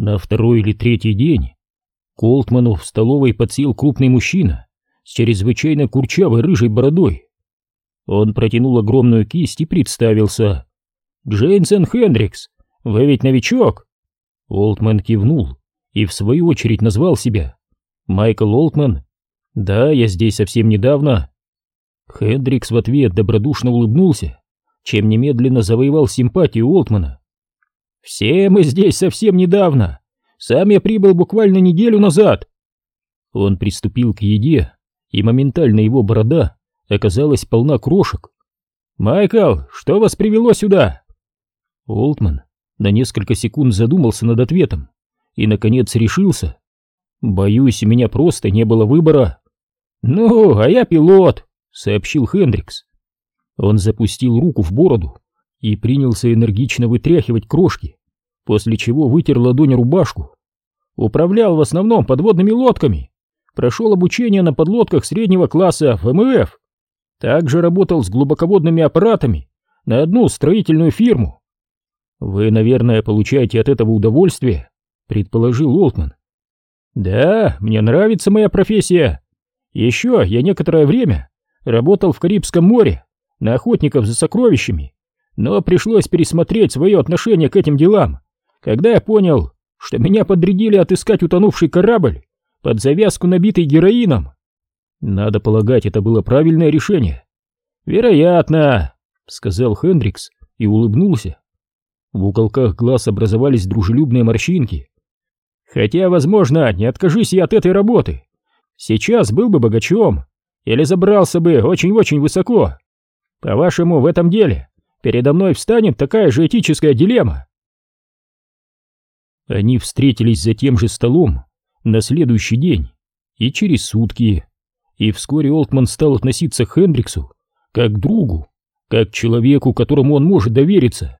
На второй или третий день Колтману в столовой подсел крупный мужчина с чрезвычайно курчавой рыжей бородой. Он протянул огромную кисть и представился. «Джейнсен Хендрикс, вы ведь новичок?» Олтман кивнул и в свою очередь назвал себя. «Майкл Олтман?» «Да, я здесь совсем недавно». Хендрикс в ответ добродушно улыбнулся, чем немедленно завоевал симпатию Олтмана. «Все мы здесь совсем недавно. Сам я прибыл буквально неделю назад». Он приступил к еде, и моментально его борода оказалась полна крошек. «Майкл, что вас привело сюда?» Олтман на несколько секунд задумался над ответом и, наконец, решился. «Боюсь, у меня просто не было выбора». «Ну, а я пилот», — сообщил Хендрикс. Он запустил руку в бороду и принялся энергично вытряхивать крошки, после чего вытер ладонь рубашку. Управлял в основном подводными лодками, прошел обучение на подлодках среднего класса в МФ. Также работал с глубоководными аппаратами на одну строительную фирму. «Вы, наверное, получаете от этого удовольствие», — предположил Олтман. «Да, мне нравится моя профессия. Еще я некоторое время работал в Карибском море на охотников за сокровищами, но пришлось пересмотреть свое отношение к этим делам, когда я понял, что меня подрядили отыскать утонувший корабль под завязку, набитый героином. Надо полагать, это было правильное решение. Вероятно, сказал Хендрикс и улыбнулся. В уголках глаз образовались дружелюбные морщинки. Хотя, возможно, не откажись я от этой работы. Сейчас был бы богачом или забрался бы очень-очень высоко. По-вашему, в этом деле передо мной встанет такая же этическая дилемма? Они встретились за тем же столом на следующий день и через сутки, и вскоре Олтман стал относиться к Хендриксу как к другу, как к человеку, которому он может довериться.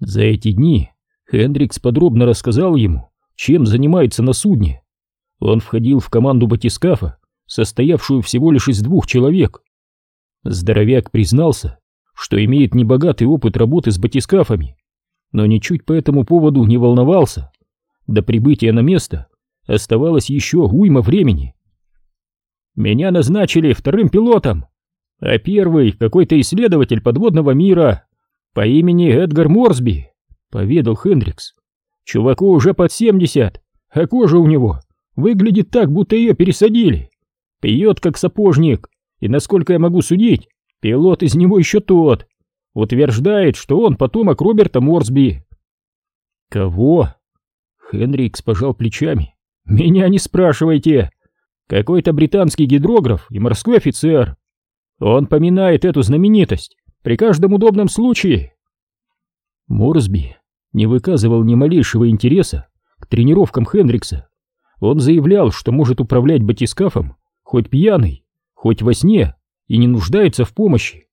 За эти дни Хендрикс подробно рассказал ему, чем занимается на судне. Он входил в команду батискафа, состоявшую всего лишь из двух человек. Здоровяк признался, что имеет небогатый опыт работы с батискафами, но ничуть по этому поводу не волновался. До прибытия на место оставалось еще уйма времени. Меня назначили вторым пилотом, а первый какой-то исследователь подводного мира по имени Эдгар Морсби, поведал Хендрикс. Чуваку уже под семьдесят, а кожа у него выглядит так, будто ее пересадили. Пьет как сапожник, и, насколько я могу судить, пилот из него еще тот. Утверждает, что он потомок Роберта Морсби. Кого? Хенрикс пожал плечами. Меня не спрашивайте. Какой-то британский гидрограф и морской офицер. Он поминает эту знаменитость при каждом удобном случае. Морсби не выказывал ни малейшего интереса к тренировкам Хендрикса. Он заявлял, что может управлять батискафом хоть пьяный, хоть во сне и не нуждается в помощи.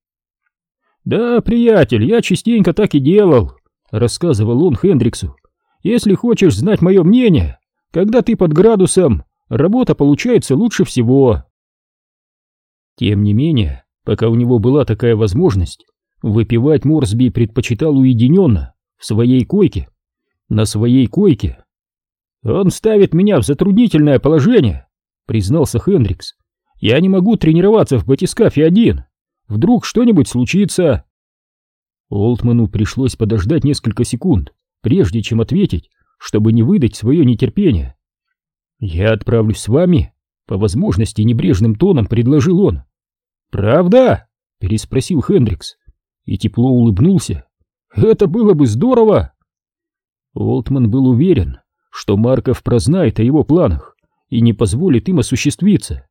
«Да, приятель, я частенько так и делал», — рассказывал он Хендриксу. «Если хочешь знать мое мнение, когда ты под градусом, работа получается лучше всего». Тем не менее, пока у него была такая возможность, выпивать Морсби предпочитал уединенно, в своей койке. На своей койке. «Он ставит меня в затруднительное положение», — признался Хендрикс. «Я не могу тренироваться в батискафе один. Вдруг что-нибудь случится?» Олтману пришлось подождать несколько секунд, прежде чем ответить, чтобы не выдать свое нетерпение. «Я отправлюсь с вами», — по возможности небрежным тоном предложил он. «Правда?» — переспросил Хендрикс и тепло улыбнулся. «Это было бы здорово!» Олтман был уверен, что Марков прознает о его планах и не позволит им осуществиться.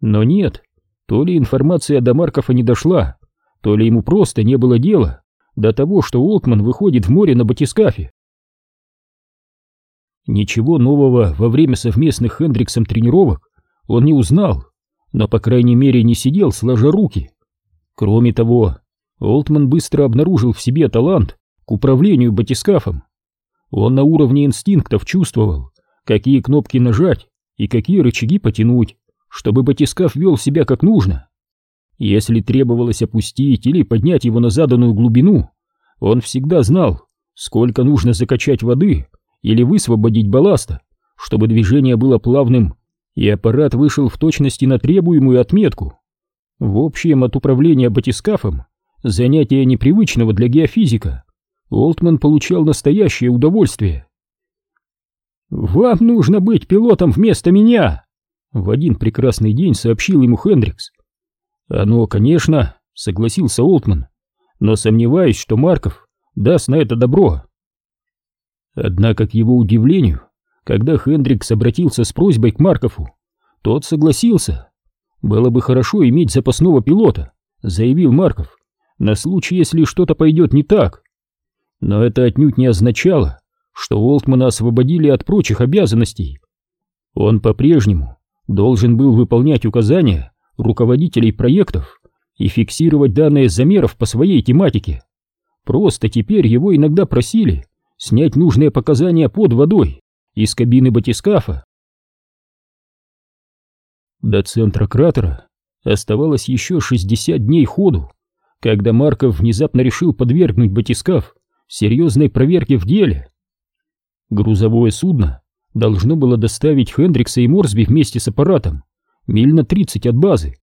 Но нет, то ли информация до Маркова не дошла, то ли ему просто не было дела до того, что Олтман выходит в море на батискафе. Ничего нового во время совместных Хендриксом тренировок он не узнал, но, по крайней мере, не сидел сложа руки. Кроме того, Олтман быстро обнаружил в себе талант к управлению батискафом. Он на уровне инстинктов чувствовал, какие кнопки нажать и какие рычаги потянуть, чтобы батискаф вел себя как нужно. Если требовалось опустить или поднять его на заданную глубину, он всегда знал, сколько нужно закачать воды или высвободить балласта, чтобы движение было плавным, и аппарат вышел в точности на требуемую отметку. В общем, от управления батискафом, занятия непривычного для геофизика, Олтман получал настоящее удовольствие. «Вам нужно быть пилотом вместо меня!» В один прекрасный день сообщил ему Хендрикс. «Оно, конечно», — согласился Олтман, «но сомневаюсь, что Марков даст на это добро». Однако, к его удивлению, когда Хендрикс обратился с просьбой к Маркову, тот согласился. «Было бы хорошо иметь запасного пилота», — заявил Марков, «на случай, если что-то пойдет не так». Но это отнюдь не означало, что Олтмана освободили от прочих обязанностей. Он по-прежнему должен был выполнять указания руководителей проектов и фиксировать данные замеров по своей тематике. Просто теперь его иногда просили снять нужные показания под водой из кабины батискафа. До центра кратера оставалось еще 60 дней ходу, когда Марков внезапно решил подвергнуть батискаф серьезной проверке в деле. Грузовое судно должно было доставить Хендрикса и Морсби вместе с аппаратом миль на 30 от базы.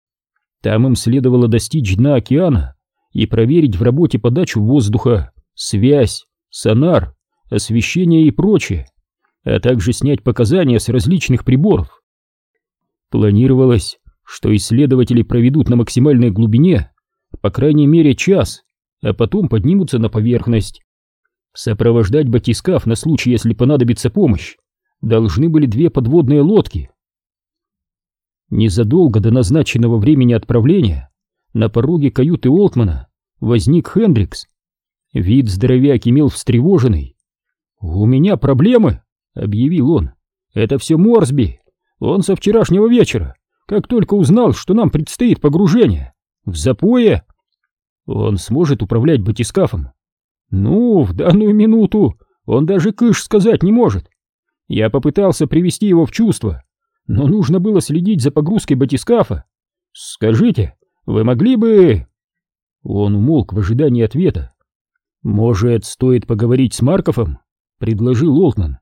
Там им следовало достичь дна океана и проверить в работе подачу воздуха, связь, сонар, освещение и прочее, а также снять показания с различных приборов. Планировалось, что исследователи проведут на максимальной глубине по крайней мере час, а потом поднимутся на поверхность. Сопровождать батискаф на случай, если понадобится помощь, должны были две подводные лодки. Незадолго до назначенного времени отправления на пороге каюты Олтмана возник Хендрикс. Вид здоровяк имел встревоженный. «У меня проблемы», — объявил он. «Это все Морсби. Он со вчерашнего вечера, как только узнал, что нам предстоит погружение. В запое. Он сможет управлять батискафом? Ну, в данную минуту он даже кыш сказать не может. Я попытался привести его в чувство, но нужно было следить за погрузкой батискафа. Скажите, вы могли бы...» Он умолк в ожидании ответа. «Может, стоит поговорить с Марковым?» — предложил Олтман.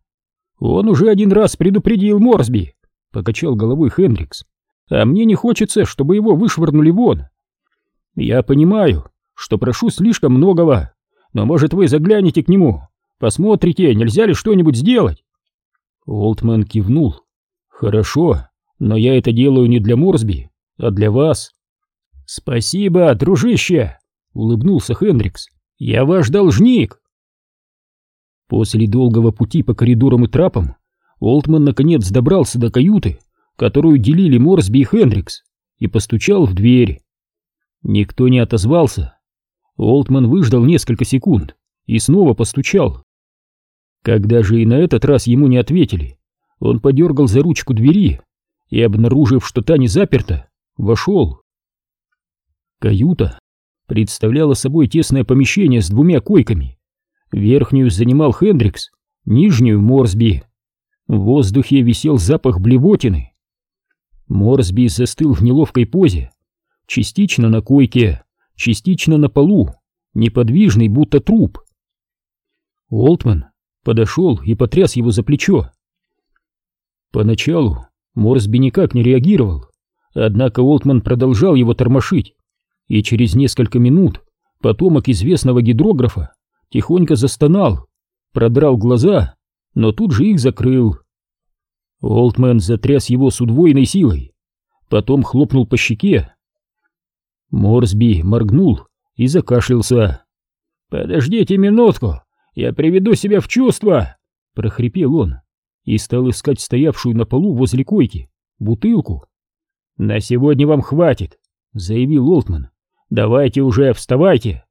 «Он уже один раз предупредил Морсби», — покачал головой Хендрикс. «А мне не хочется, чтобы его вышвырнули вон. Я понимаю, что прошу слишком многого, но, может, вы заглянете к нему, посмотрите, нельзя ли что-нибудь сделать?» Олтман кивнул. «Хорошо, но я это делаю не для Морсби, а для вас». «Спасибо, дружище!» — улыбнулся Хендрикс. «Я ваш должник!» После долгого пути по коридорам и трапам Олтман наконец добрался до каюты, которую делили Морсби и Хендрикс, и постучал в дверь. Никто не отозвался. Олтман выждал несколько секунд и снова постучал. Когда же и на этот раз ему не ответили, он подергал за ручку двери и, обнаружив, что та не заперта, вошел. Каюта представляла собой тесное помещение с двумя койками. Верхнюю занимал Хендрикс, нижнюю — Морсби. В воздухе висел запах блевотины. Морсби застыл в неловкой позе, частично на койке, частично на полу, неподвижный, будто труп. Олтман подошел и потряс его за плечо. Поначалу Морсби никак не реагировал, однако Олтман продолжал его тормошить, и через несколько минут потомок известного гидрографа тихонько застонал, продрал глаза, но тут же их закрыл. Олтман затряс его с удвоенной силой, потом хлопнул по щеке. Морсби моргнул и закашлялся. «Подождите минутку, я приведу себя в чувство!» — прохрипел он и стал искать стоявшую на полу возле койки бутылку. «На сегодня вам хватит», — заявил Олтман. «Давайте уже, вставайте!»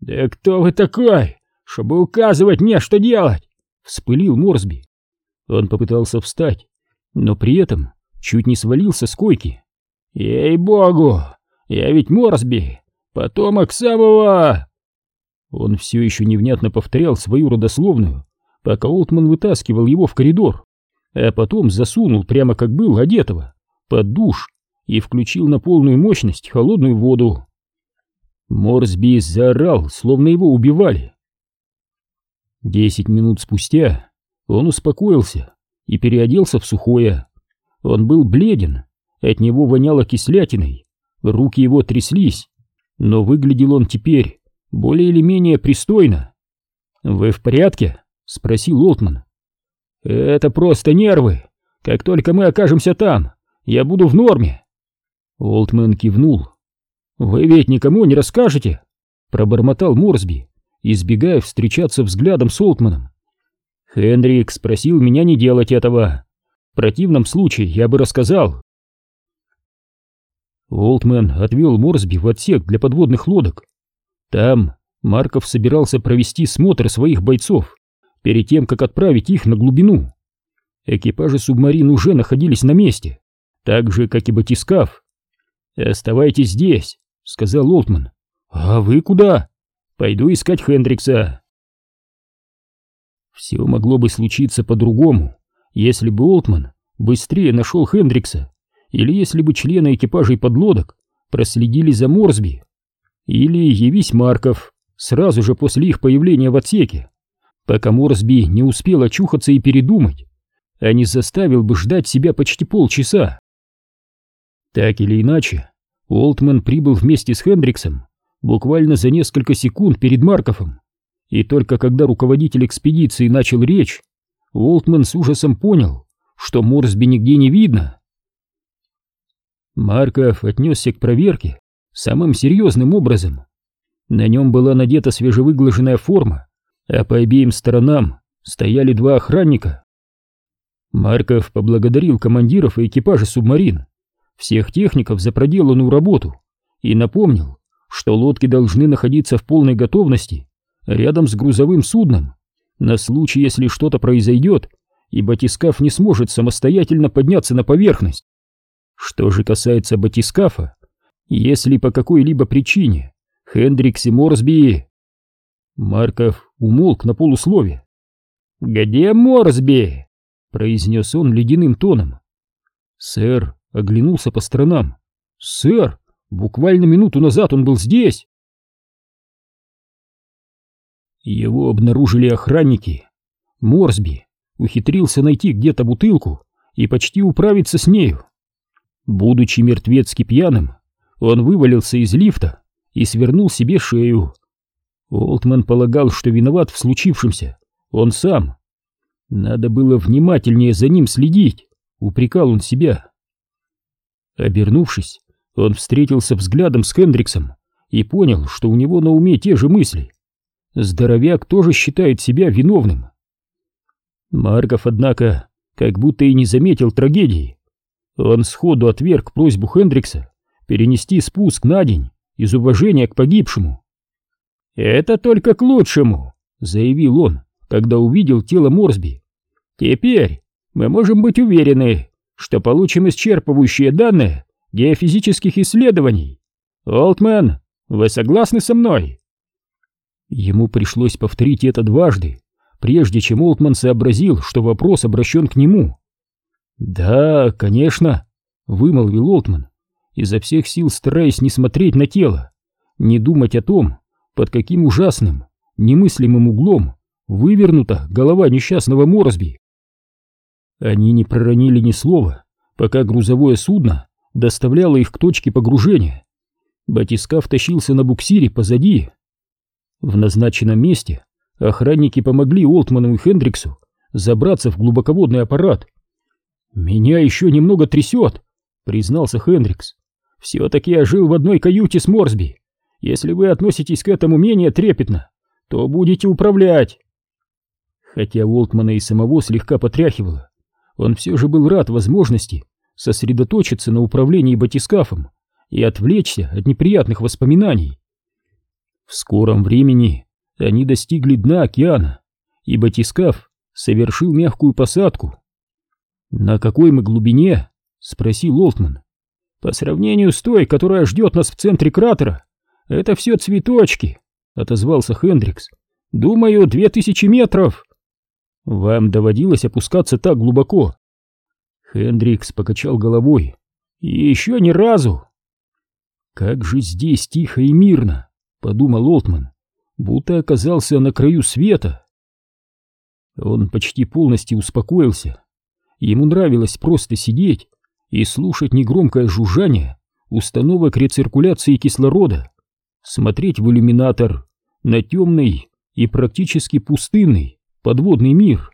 «Да кто вы такой, чтобы указывать мне, что делать?» — вспылил Морсби. Он попытался встать, но при этом чуть не свалился с койки. «Ей-богу, я ведь Морсби, потомок самого...» Он все еще невнятно повторял свою родословную, пока Олтман вытаскивал его в коридор, а потом засунул прямо как был одетого под душ и включил на полную мощность холодную воду. Морсби заорал, словно его убивали. Десять минут спустя Он успокоился и переоделся в сухое. Он был бледен, от него воняло кислятиной, руки его тряслись, но выглядел он теперь более или менее пристойно. «Вы в порядке?» — спросил Олтман. «Это просто нервы. Как только мы окажемся там, я буду в норме». Олтман кивнул. «Вы ведь никому не расскажете?» — пробормотал Морсби, избегая встречаться взглядом с Олтманом. Хендрик спросил меня не делать этого. В противном случае я бы рассказал. Олтман отвел Морсби в отсек для подводных лодок. Там Марков собирался провести смотр своих бойцов перед тем, как отправить их на глубину. Экипажи субмарин уже находились на месте, так же, как и батискаф. «Оставайтесь здесь», — сказал Олтман. «А вы куда?» «Пойду искать Хендрикса». Все могло бы случиться по-другому, если бы Олтман быстрее нашел Хендрикса или если бы члены экипажей подлодок проследили за Морсби, или явись Марков сразу же после их появления в отсеке, пока Морсби не успел очухаться и передумать, а не заставил бы ждать себя почти полчаса. Так или иначе, Олтман прибыл вместе с Хендриксом буквально за несколько секунд перед Марковым, и только когда руководитель экспедиции начал речь, Олтман с ужасом понял, что Морсби нигде не видно. Марков отнесся к проверке самым серьезным образом. На нем была надета свежевыглаженная форма, а по обеим сторонам стояли два охранника. Марков поблагодарил командиров и экипажа субмарин, всех техников за проделанную работу и напомнил, что лодки должны находиться в полной готовности рядом с грузовым судном, на случай, если что-то произойдет, и батискаф не сможет самостоятельно подняться на поверхность. Что же касается батискафа, если по какой-либо причине Хендрикс и Морсби... Марков умолк на полуслове. «Где Морсби?» — произнес он ледяным тоном. Сэр оглянулся по сторонам. «Сэр, буквально минуту назад он был здесь!» Его обнаружили охранники. Морсби ухитрился найти где-то бутылку и почти управиться с нею. Будучи мертвецки пьяным, он вывалился из лифта и свернул себе шею. Олтман полагал, что виноват в случившемся он сам. Надо было внимательнее за ним следить, упрекал он себя. Обернувшись, он встретился взглядом с Хендриксом и понял, что у него на уме те же мысли. Здоровяк тоже считает себя виновным. Марков, однако, как будто и не заметил трагедии. Он сходу отверг просьбу Хендрикса перенести спуск на день из уважения к погибшему. «Это только к лучшему», — заявил он, когда увидел тело Морсби. «Теперь мы можем быть уверены, что получим исчерпывающие данные геофизических исследований. Олтман, вы согласны со мной?» Ему пришлось повторить это дважды, прежде чем Олтман сообразил, что вопрос обращен к нему. «Да, конечно», — вымолвил Олтман, изо всех сил стараясь не смотреть на тело, не думать о том, под каким ужасным, немыслимым углом вывернута голова несчастного Морсби. Они не проронили ни слова, пока грузовое судно доставляло их к точке погружения. Батискаф тащился на буксире позади. В назначенном месте охранники помогли Олтману и Хендриксу забраться в глубоководный аппарат «Меня еще немного трясет», — признался Хендрикс. «Все-таки я жил в одной каюте с Морсби. Если вы относитесь к этому менее трепетно, то будете управлять». Хотя Уолтмана и самого слегка потряхивало, он все же был рад возможности сосредоточиться на управлении батискафом и отвлечься от неприятных воспоминаний. В скором времени они достигли дна океана, и батискаф совершил мягкую посадку. «На какой мы глубине?» — спросил Олтман. «По сравнению с той, которая ждет нас в центре кратера, это все цветочки», — отозвался Хендрикс. «Думаю, две тысячи метров». «Вам доводилось опускаться так глубоко?» Хендрикс покачал головой. «И еще ни разу!» «Как же здесь тихо и мирно!» — подумал Олтман, будто оказался на краю света. Он почти полностью успокоился. Ему нравилось просто сидеть и слушать негромкое жужжание установок рециркуляции кислорода, смотреть в иллюминатор на темный и практически пустынный подводный мир.